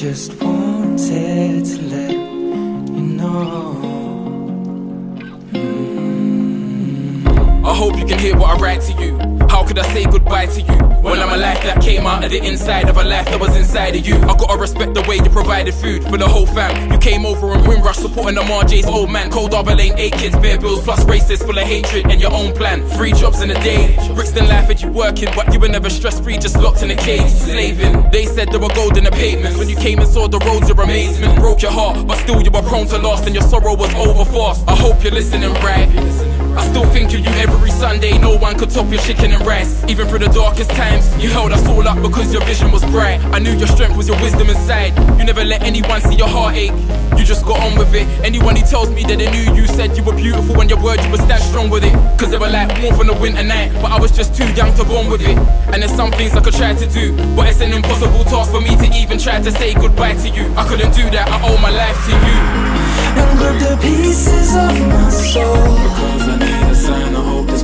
just wanted to let I hope you can hear what I write to you. How could I say goodbye to you when I'm a life that came out of the inside of a life that was inside of you? I gotta respect the way you provided food for the whole fam. You came over and Windrush supporting the RJ's old man. Coldharbour Lane, eight kids, bare bills, plus racists full of hatred and your own plan. Three jobs in a day. Brixton life had you working, but you were never stress free, just locked in a cage, slaving. They said there were gold in the pavements. When you came and saw the roads, your amazement broke your heart, but still you were prone to loss and your sorrow was over fast. I hope you're listening right. I still think of you every Sunday. No one could top your chicken and rice. Even through the darkest times, you held us all up because your vision was bright. I knew your strength was your wisdom inside. You never let anyone see your heartache. You just got on with it. Anyone who tells me that they knew you said you were beautiful when your word you were stand strong with it. Cause they were like warmth on a winter night. But I was just too young to bond with it. And there's some things I could try to do. But it's an impossible task for me to even try to say goodbye to you. I couldn't do that, I owe my life to you. And grab the pieces of my soul. Cause I need a sign, I hope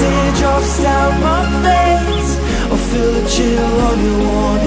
the teardrops down my face. Or feel the chill of your warm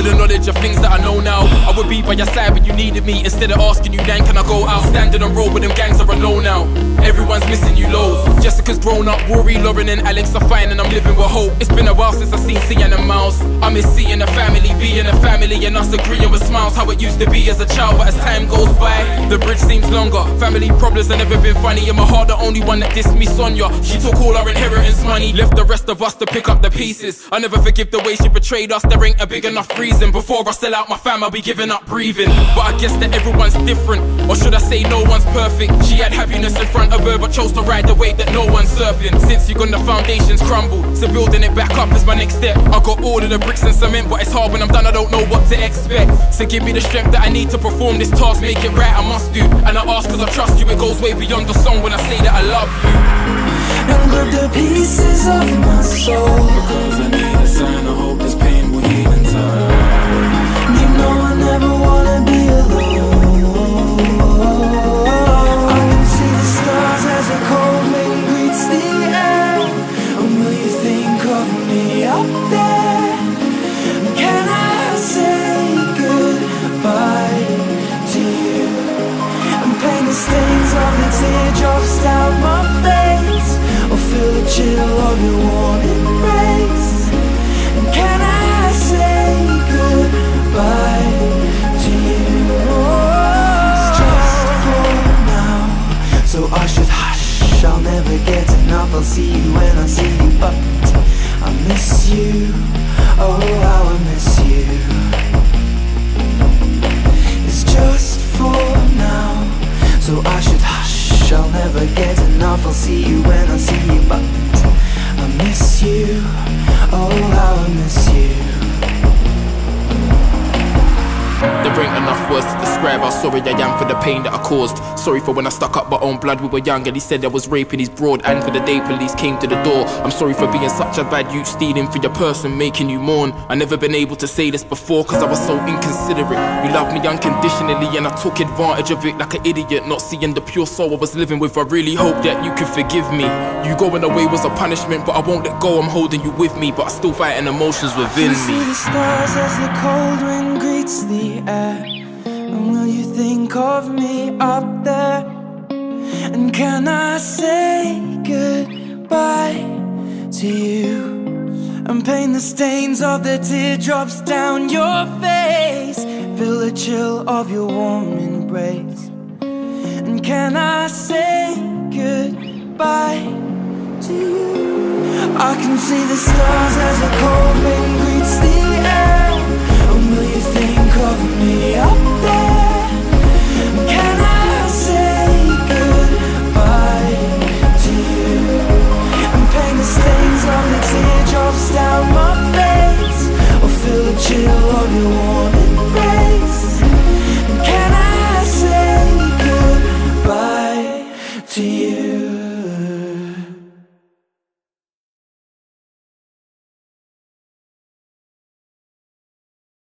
with the knowledge of things that I know now, I would be by your side when you needed me. Instead of asking you, then can I go out? Standing on road with them gangs are alone now. Everyone's missing you loads. Jessica's grown up, Rory, Lauren, and Alex are fine, and I'm living with hope. It's been a while since I seen Sienna Miles. I miss seeing a family, being a family, and us agreeing with smiles how it used to be as a child. But as time goes by, the bridge seems longer. Family problems have never been funny. In my heart, the only one that dissed me, Sonia. She took all our inheritance money, left the rest of us to pick up the pieces. I never forgive the way she betrayed us. There ain't a big enough reason. Before I sell out my fam, I'll be giving up breathing. But I guess that everyone's different, or should I say no one's perfect? She had happiness in front of her, but chose to ride the wave that no one's surfing. Since you gone, the foundations crumble. So building it back up is my next step. I got all of the bricks and cement, but it's hard when I'm done. I don't know what to expect. So give me the strength that I need to perform this task, make it right. I must do, and I ask cause I trust you. It goes way beyond the song when I say that I love you. And grab the pieces of my soul. I'll never get enough. I'll see you when I see you, but I miss you. Oh, how I miss you. Describe how sorry I am for the pain that I caused. Sorry for when I stuck up my own blood. We were young and he said I was raping his broad. And for the day police came to the door. I'm sorry for being such a bad youth, stealing for your person, making you mourn. I never been able to say this before cause I was so inconsiderate. You loved me unconditionally and I took advantage of it like an idiot. Not seeing the pure soul I was living with. I really hope that you can forgive me. You going away was a punishment, but I won't let go. I'm holding you with me, but I'm still fighting emotions within me. You see the stars as the cold wind greets the air. And will you think of me up there? And can I say goodbye to you? And paint the stains of the teardrops down your face. Feel the chill of your warm embrace. And can I say goodbye to you? I can see the stars as a cold wind